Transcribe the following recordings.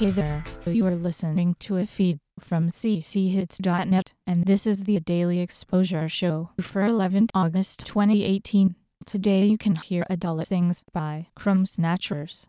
Hey there, you are listening to a feed from cchits.net, and this is the Daily Exposure Show for 11th August 2018. Today you can hear Adult Things by Crumb Snatchers.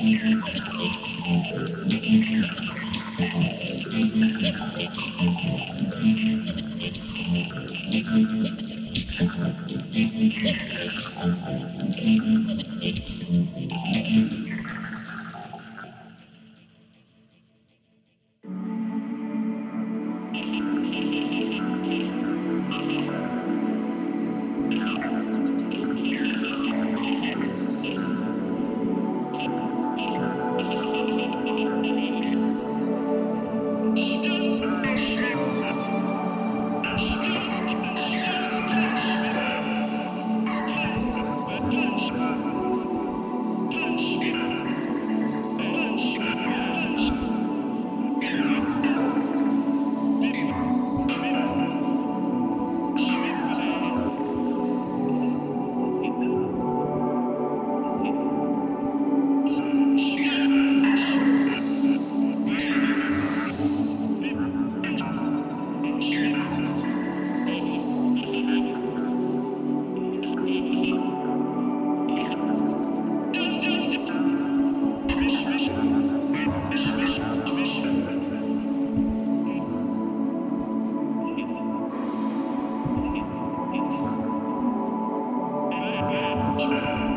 Thank you. Amen.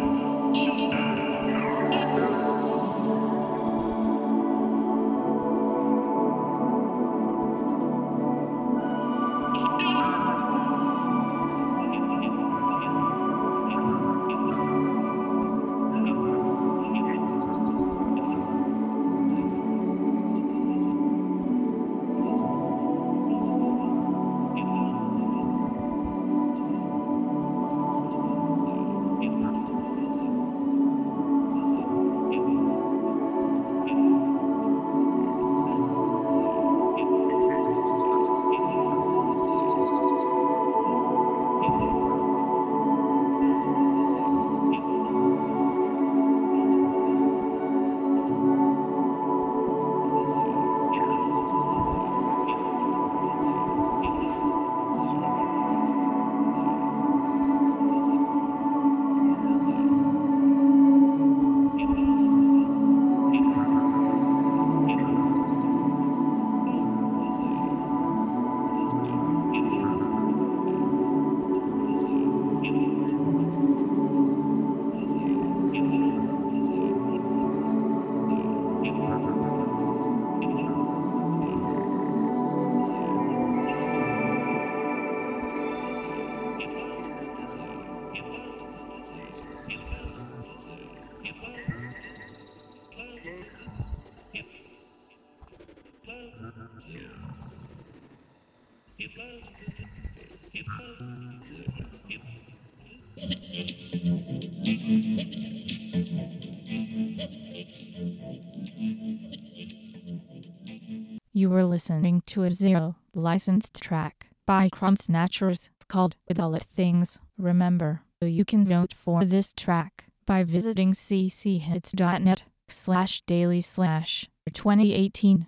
You were listening to a zero licensed track by Crumb Snatchers called Adult Things. Remember, you can vote for this track by visiting cchits.net slash daily slash 2018